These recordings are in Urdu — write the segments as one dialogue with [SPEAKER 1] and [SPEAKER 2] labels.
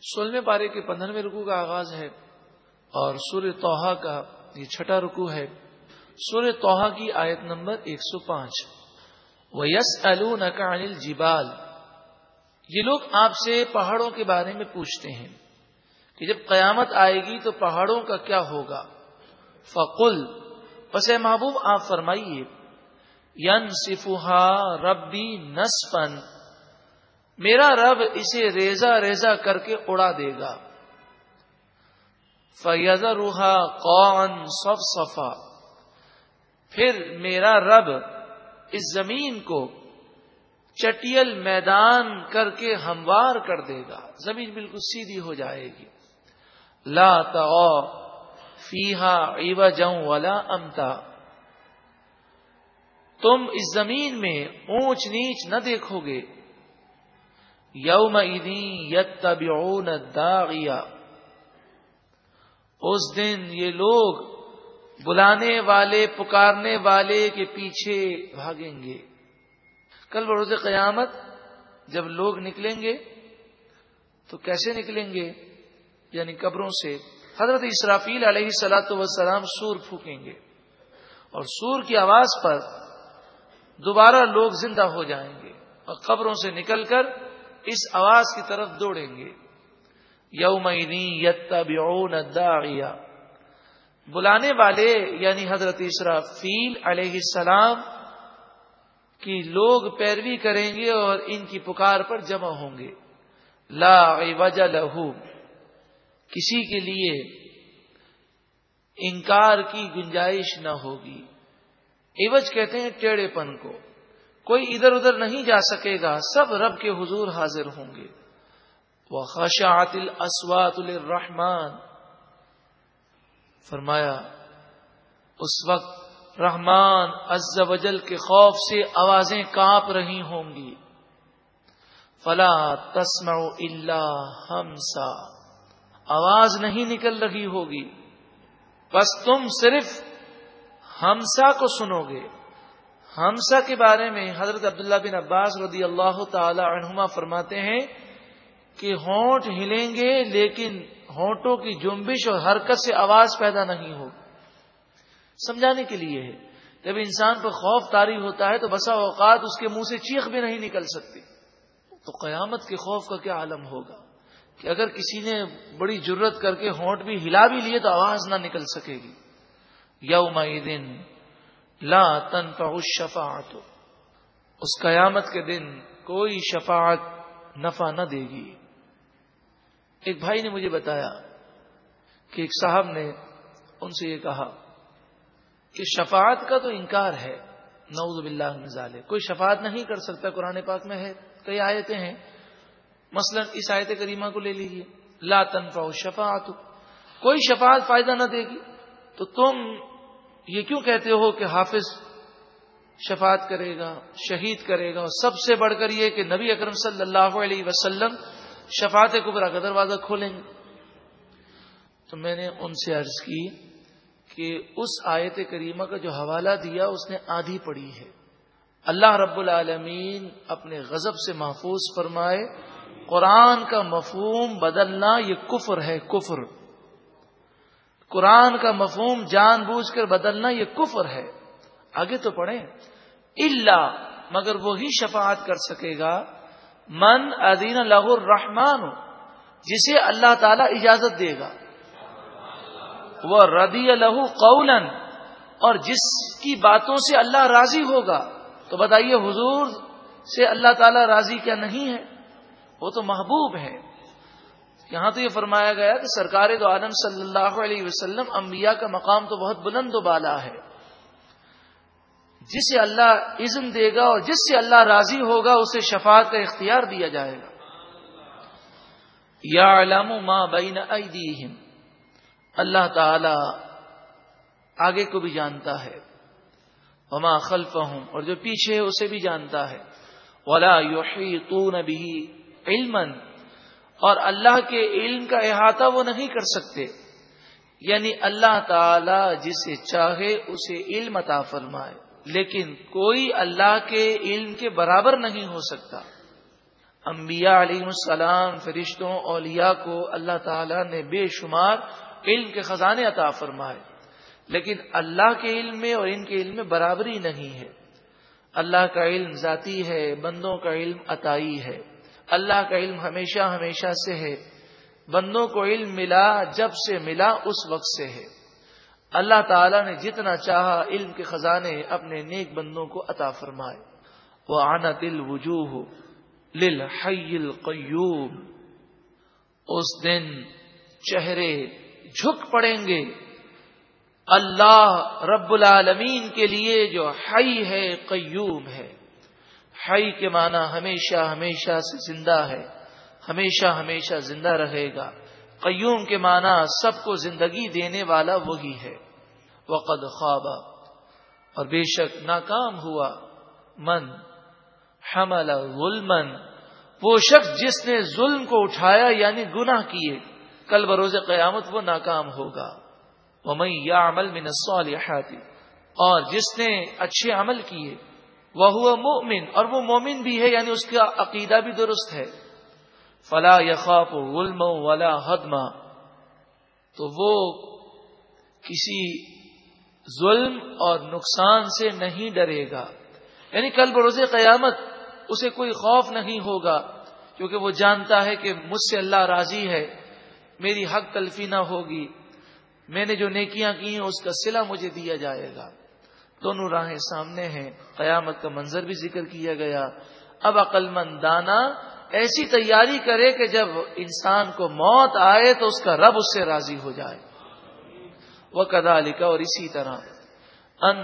[SPEAKER 1] سولہویں پارے کے پندرہویں رکو کا آغاز ہے اور سور توحا کا یہ چھٹا رکو ہے۔ سور توحا کی آیت نمبر ایک سو پانچ۔ وہ یس انل جبال یہ لوگ آپ سے پہاڑوں کے بارے میں پوچھتے ہیں کہ جب قیامت آئے گی تو پہاڑوں کا کیا ہوگا؟ فقل، پس محبوب، آپ فرمائیے ین ربی نسپن میرا رب اسے ریزا ریزا کر کے اڑا دے گا۔ فیض روحا قون صف صفا پھر میرا رب اس زمین کو چٹیل میدان کر کے ہموار کر دے گا۔ زمین بالکل سیدھی ہو جائے گی۔ لا فیحا ایوا جاؤں والا امتا۔ تم اس زمین میں اونچ نیچ نہ دیکھو گے۔ یوم یت داغیا اس دن یہ لوگ بلانے والے، پکارنے والے کے پیچھے بھاگیں گے۔ کل بروز قیامت جب لوگ نکلیں گے تو کیسے نکلیں گے؟ یعنی قبروں سے۔ حضرت اسرافیل علیہ سلاۃ وسلام سور پھونکیں گے اور سور کی آواز پر دوبارہ لوگ زندہ ہو جائیں گے اور قبروں سے نکل کر اس آواز کی طرف دوڑیں گے۔ یوم داغیا بلانے والے یعنی حضرت اسرافیل علیہ السلام کی لوگ پیروی کریں گے اور ان کی پکار پر جمع ہوں گے۔ لا وجہ لہو۔ کسی کے لیے انکار کی گنجائش نہ ہوگی۔ ایوج کہتے ہیں ٹیڑے پن کو۔ کوئی ادھر ادھر نہیں جا سکے گا، سب رب کے حضور حاضر ہوں گے۔ وہ خشاط الاسوات الرحمان فرمایا، اس وقت رحمان عز وجل کے خوف سے آوازیں کانپ رہی ہوں گی۔ فلا تسمع اللہ ہمسا آواز نہیں نکل رہی ہوگی۔ بس تم صرف ہمسا کو سنو گے۔ ہمسا کے بارے میں حضرت عبداللہ بن عباس رضی اللہ تعالی عنہما فرماتے ہیں کہ ہونٹ ہلیں گے لیکن ہونٹوں کی جنبش اور حرکت سے آواز پیدا نہیں ہوگی سمجھانے کے لیے ہے۔ جب انسان پر خوف تاری ہوتا ہے تو بسا اوقات اس کے منہ سے چیخ بھی نہیں نکل سکتی۔ تو قیامت کے خوف کا کیا عالم ہوگا؟ کہ اگر کسی نے بڑی جرت کر کے ہونٹ بھی ہلا بھی لیے تو آواز نہ نکل سکے گی۔ یوم دن لا تن شفاعت اس قیامت کے دن کوئی شفاعت نفع نہ دے گی. ایک بھائی نے مجھے بتایا کہ ایک صاحب نے ان سے یہ کہا کہ شفاعت کا تو انکار ہے. نعوذ باللہ من کوئی شفاعت نہیں کر سکتا قرآن پاک میں ہے. کئی آیتیں ہیں. مثلا اس آیت کریمہ کو لے لیجیے لا تنفع شفاعت کوئی شفاعت فائدہ نہ دے گی. تو تم یہ کیوں کہتے ہو کہ حافظ شفاعت کرے گا، شہید کرے گا؟ اور سب سے بڑھ کر یہ کہ نبی اکرم صلی اللہ علیہ وسلم شفاعت کبرا کا دروازہ کھولیں گے۔ تو میں نے ان سے عرض کی کہ اس آیت کریمہ کا جو حوالہ دیا، اس نے آدھی پڑی ہے۔ اللہ رب العالمین اپنے غضب سے محفوظ فرمائے، قرآن کا مفہوم بدلنا یہ کفر ہے، کفر۔ قرآن کا مفہوم جان بوجھ کر بدلنا یہ کفر ہے۔ آگے تو پڑھیں۔ اللہ مگر وہی شفاعت کر سکے گا۔ من ادین لہ الرحمان، جسے اللہ تعالی اجازت دے گا۔ وہ ردی لہو قولن اور جس کی باتوں سے اللہ راضی ہوگا۔ تو بتائیے حضور سے اللہ تعالی راضی کیا نہیں ہے؟ وہ تو محبوب ہے۔ یہاں تو یہ فرمایا گیا کہ سرکار دو عالم صلی اللہ علیہ وسلم انبیاء کا مقام تو بہت بلند و بالا ہے۔ جسے اللہ عزم دے گا اور جس سے اللہ راضی ہوگا، اسے شفاعت کا اختیار دیا جائے گا۔ یا علام ماں بین اللہ تعالی آگے کو بھی جانتا ہے۔ وما خلف ہوں اور جو پیچھے ہے، اسے بھی جانتا ہے۔ ولا یوحیطون بھی علم اور اللہ کے علم کا احاطہ وہ نہیں کر سکتے۔ یعنی اللہ تعالی جسے چاہے اسے علم عطا فرمائے، لیکن کوئی اللہ کے علم کے برابر نہیں ہو سکتا۔ انبیاء علیہ السلام، فرشتوں، اولیاء کو اللہ تعالی نے بے شمار علم کے خزانے عطا فرمائے۔ لیکن اللہ کے علم میں اور ان کے علم میں برابری نہیں ہے۔ اللہ کا علم ذاتی ہے، بندوں کا علم عطائی ہے۔ اللہ کا علم ہمیشہ ہمیشہ سے ہے۔ بندوں کو علم ملا جب سے ملا اس وقت سے ہے۔ اللہ تعالی نے جتنا چاہا علم کے خزانے اپنے نیک بندوں کو عطا فرمائے۔ وہ آنا دل وجوہ القیوم اس دن چہرے جھک پڑیں گے۔ اللہ رب العالمین کے لیے جو حی ہے، قیوم ہے۔ حی کے معنی ہمیشہ ہمیشہ سے زندہ ہے، ہمیشہ ہمیشہ زندہ رہے گا۔ قیوم کے معنی سب کو زندگی دینے والا وہی ہے۔ وقد خوابہ اور بے شک ناکام ہوا۔ من۔ حمل ظلمن وہ شخص جس نے ظلم کو اٹھایا یعنی گناہ کیے، کل بروز قیامت وہ ناکام ہوگا۔ وہ میں یا عمل میں اور جس نے اچھے عمل کیے۔ وہ مومن، اور وہ مومن بھی ہے یعنی اس کا عقیدہ بھی درست ہے۔ فلا یخاف غلم ولا حدما تو وہ کسی ظلم اور نقصان سے نہیں ڈرے گا۔ یعنی کل بروز قیامت اسے کوئی خوف نہیں ہوگا، کیونکہ وہ جانتا ہے کہ مجھ سے اللہ راضی ہے، میری حق تلفی نہ ہوگی۔ میں نے جو نیکیاں کی ہیں، اس کا سلا مجھے دیا جائے گا۔ دونوں راہیں سامنے ہیں۔ قیامت کا منظر بھی ذکر کیا گیا۔ اب عقل مند دانا ایسی تیاری کرے کہ جب انسان کو موت آئے تو اس کا رب اس سے راضی ہو جائے۔ وہ کدا لکھا اور اسی طرح۔ ان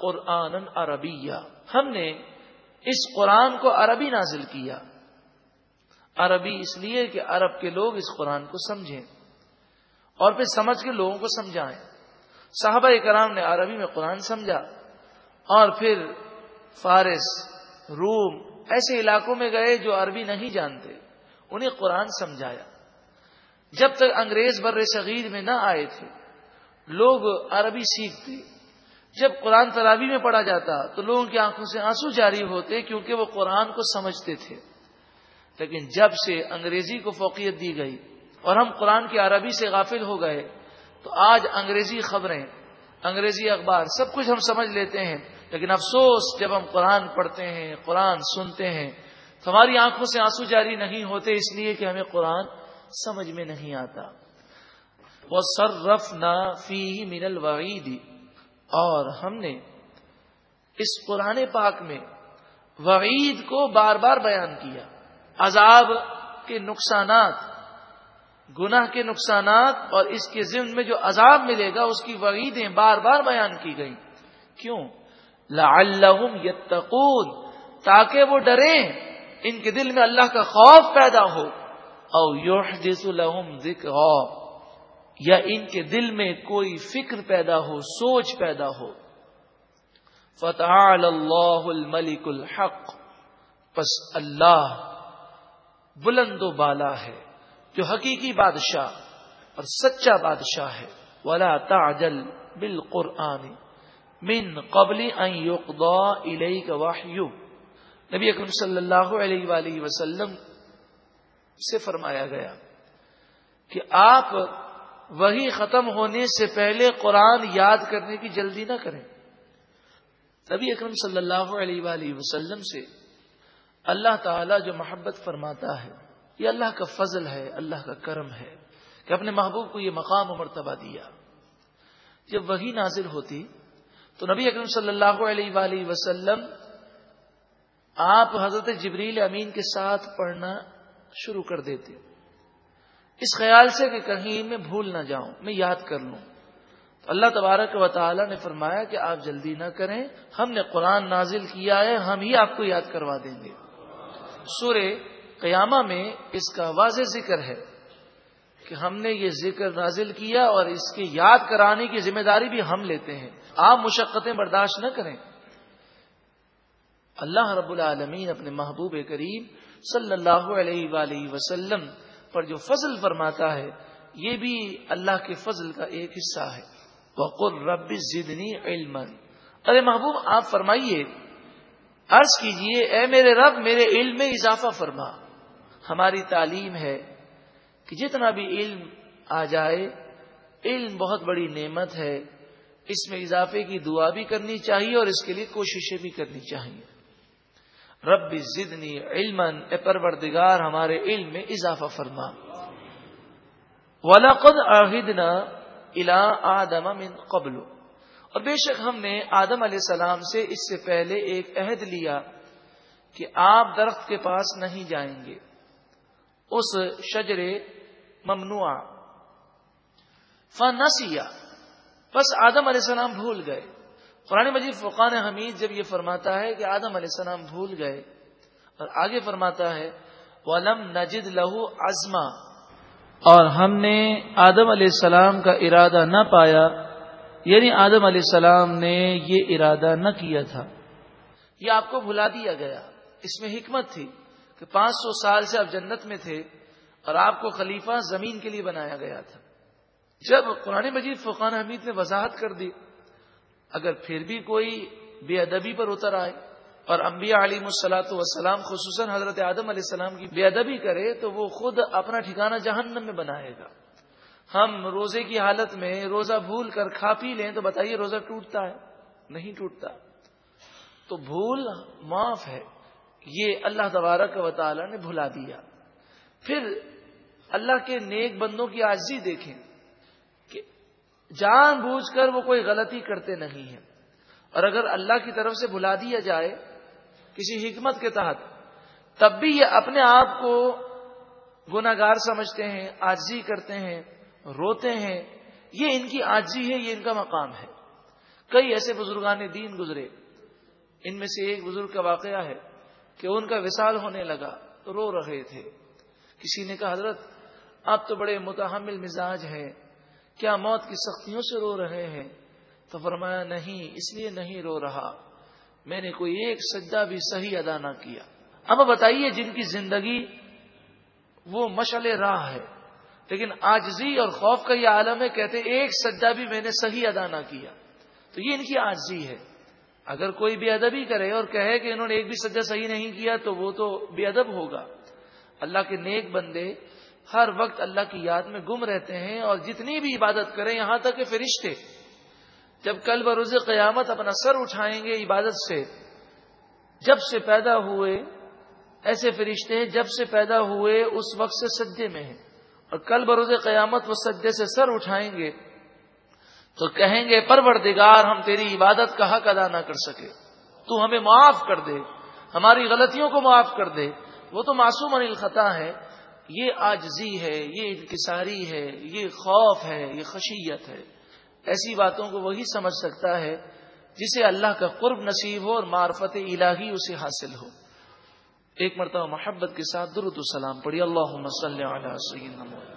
[SPEAKER 1] قرآن عربیہ۔ ہم نے اس قرآن کو عربی نازل کیا۔ عربی اس لیے کہ عرب کے لوگ اس قرآن کو سمجھیں اور پھر سمجھ کے لوگوں کو سمجھائیں۔ صحابہ کرام نے عربی میں قرآن سمجھا اور پھر فارس، روم ایسے علاقوں میں گئے جو عربی نہیں جانتے، انہیں قرآن سمجھایا۔ جب تک انگریز بر صغیر میں نہ آئے تھے، لوگ عربی سیکھتے۔ جب قرآن ترابی میں پڑھا جاتا تو لوگوں کی آنکھوں سے آنسو جاری ہوتے کیونکہ وہ قرآن کو سمجھتے تھے۔ لیکن جب سے انگریزی کو فوقیت دی گئی اور ہم قرآن کی عربی سے غافل ہو گئے تو آج انگریزی خبریں، انگریزی اخبار سب کچھ ہم سمجھ لیتے ہیں، لیکن افسوس جب ہم قرآن پڑھتے ہیں، قرآن سنتے ہیں، تو ہماری آنکھوں سے آنسو جاری نہیں ہوتے، اس لیے کہ ہمیں قرآن سمجھ میں نہیں آتا۔ وہ سر رف نہ فی من الوعید۔ اور ہم نے اس قرآن پاک میں وعید کو بار بار بیان کیا۔ عذاب کے نقصانات گناہ کے نقصانات اور اس کے ذمن میں جو عذاب ملے گا، اس کی وعیدیں بار بار بیان کی گئی کیوں؟ لعلہم یتقون، تاکہ وہ ڈریں، ان کے دل میں اللہ کا خوف پیدا ہو۔ او یحدث ذکر یا ان کے دل میں کوئی فکر پیدا ہو، سوچ پیدا ہو۔ فتح اللہ الملک الحق، پس اللہ بلند و بالا ہے۔ جو حقیقی بادشاہ اور سچا بادشاہ ہے۔ ولا تعجل بالقرآن من قبل ان يقضى الیک وحیو نبی اکرم صلی اللہ علیہ وآلہ وسلم سے فرمایا گیا کہ آپ وہی ختم ہونے سے پہلے قرآن یاد کرنے کی جلدی نہ کریں۔ نبی اکرم صلی اللہ علیہ وآلہ وسلم سے اللہ تعالی جو محبت فرماتا ہے یہ اللہ کا فضل ہے، اللہ کا کرم ہے کہ اپنے محبوب کو یہ مقام و مرتبہ دیا۔ جب وہی نازل ہوتی تو نبی اکرم صلی اللہ علیہ وآلہ وسلم آپ حضرت جبریل امین کے ساتھ پڑھنا شروع کر دیتے۔ اس خیال سے کہ کہیں میں بھول نہ جاؤں، میں یاد کر لوں۔ تو اللہ تبارک و تعالی نے فرمایا کہ آپ جلدی نہ کریں، ہم نے قرآن نازل کیا ہے، ہم ہی آپ کو یاد کروا دیں گے۔ سورہ قیامہ میں اس کا واضح ذکر ہے کہ ہم نے یہ ذکر نازل کیا اور اس کے یاد کرانے کی ذمہ داری بھی ہم لیتے ہیں۔ آپ مشقتیں برداشت نہ کریں۔ اللہ رب العالمین اپنے محبوب کریم صلی اللہ علیہ وآلہ وسلم پر جو فضل فرماتا ہے، یہ بھی اللہ کے فضل کا ایک حصہ ہے۔ وقر رب زدنی علم ارے محبوب، آپ فرمائیے، عرض کیجیے، اے میرے رب، میرے علم میں اضافہ فرما۔ ہماری تعلیم ہے کہ جتنا بھی علم آ جائے، علم بہت بڑی نعمت ہے۔ اس میں اضافے کی دعا بھی کرنی چاہیے اور اس کے لیے کوششیں بھی کرنی چاہیے۔ رب زدنی علم اے پروردگار، ہمارے علم میں اضافہ فرما۔ ولاقد آہدنا الا آدم من قبل۔ اور بے شک ہم نے آدم علیہ السلام سے اس سے پہلے ایک عہد لیا کہ آپ درخت کے پاس نہیں جائیں گے۔ اس شجر ممنوع فنسیا بس آدم علیہ السلام بھول گئے۔ قرآن مجید فقان حمید جب یہ فرماتا ہے کہ آدم علیہ السلام بھول گئے اور آگے فرماتا ہے، ولم نجد لہو ازما اور ہم نے آدم علیہ السلام کا ارادہ نہ پایا یعنی آدم علیہ السلام نے یہ ارادہ نہ کیا تھا۔ یہ آپ کو بھلا دیا گیا۔ اس میں حکمت تھی۔ کہ پانچ سو سال سے آپ جنت میں تھے اور آپ کو خلیفہ زمین کے لیے بنایا گیا تھا۔ جب قرآن مجید فقان حمید نے وضاحت کر دی، اگر پھر بھی کوئی بے ادبی پر اتر آئے اور انبیاء علیم السلاۃ وسلام خصوصاً حضرت آدم علیہ السلام کی بے ادبی کرے، تو وہ خود اپنا ٹھکانہ جہنم میں بنائے گا۔ ہم روزے کی حالت میں روزہ بھول کر کھا پی لیں تو بتائیے روزہ ٹوٹتا ہے؟ نہیں ٹوٹتا۔ تو بھول معاف ہے۔ یہ اللہ تبارک و تعالی نے بھلا دیا۔ پھر اللہ کے نیک بندوں کی آجزی دیکھیں کہ جان بوجھ کر وہ کوئی غلطی کرتے نہیں ہیں۔ اور اگر اللہ کی طرف سے بھلا دیا جائے کسی حکمت کے تحت، تب بھی یہ اپنے آپ کو گناگار سمجھتے ہیں آجزی کرتے ہیں، روتے ہیں۔ یہ ان کی آجی ہے، یہ ان کا مقام ہے۔ کئی ایسے بزرگان دین گزرے، ان میں سے ایک بزرگ کا واقعہ ہے۔ کہ ان کا وصال ہونے لگا، رو رہے تھے۔ کسی نے کہا، حضرت، آپ تو بڑے متحمل مزاج ہیں۔ کیا موت کی سختیوں سے رو رہے ہیں؟ تو فرمایا، نہیں، اس لیے نہیں رو رہا۔ میں نے کوئی ایک سجدہ بھی صحیح ادا نہ کیا۔ اب بتائیے، جن کی زندگی وہ مشل راہ ہے۔ لیکن آجزی اور خوف کا یہ عالم ہے، کہتے، ایک سجا بھی میں نے صحیح ادا نہ کیا۔ تو یہ ان کی آجزی ہے۔ اگر کوئی بے ادبی کرے اور کہے کہ انہوں نے ایک بھی سجا صحیح نہیں کیا تو وہ تو بے ادب ہوگا۔ اللہ کے نیک بندے ہر وقت اللہ کی یاد میں گم رہتے ہیں اور جتنی بھی عبادت کریں یہاں تک کہ فرشتے جب کل بروز قیامت اپنا سر اٹھائیں گے عبادت سے، جب سے پیدا ہوئے ایسے فرشتے جب سے پیدا ہوئے اس وقت سے سجدے میں ہیں اور کل بروز قیامت وہ سجدے سے سر اٹھائیں گے۔ تو کہیں گے، پروردگار، ہم تیری عبادت کا حق ادا نہ کر سکے۔ تو ہمیں معاف کر دے۔ ہماری غلطیوں کو معاف کر دے۔ وہ تو معصوم انل خطا ہے۔ یہ آجزی ہے، یہ انکساری ہے، یہ خوف ہے، یہ خشیت ہے۔ ایسی باتوں کو وہی سمجھ سکتا ہے جسے اللہ کا قرب نصیب ہو اور معرفت الہی اسے حاصل ہو۔ ایک مرتبہ محبت کے ساتھ درد السلام پڑھی۔ اللہ مسلم علیہ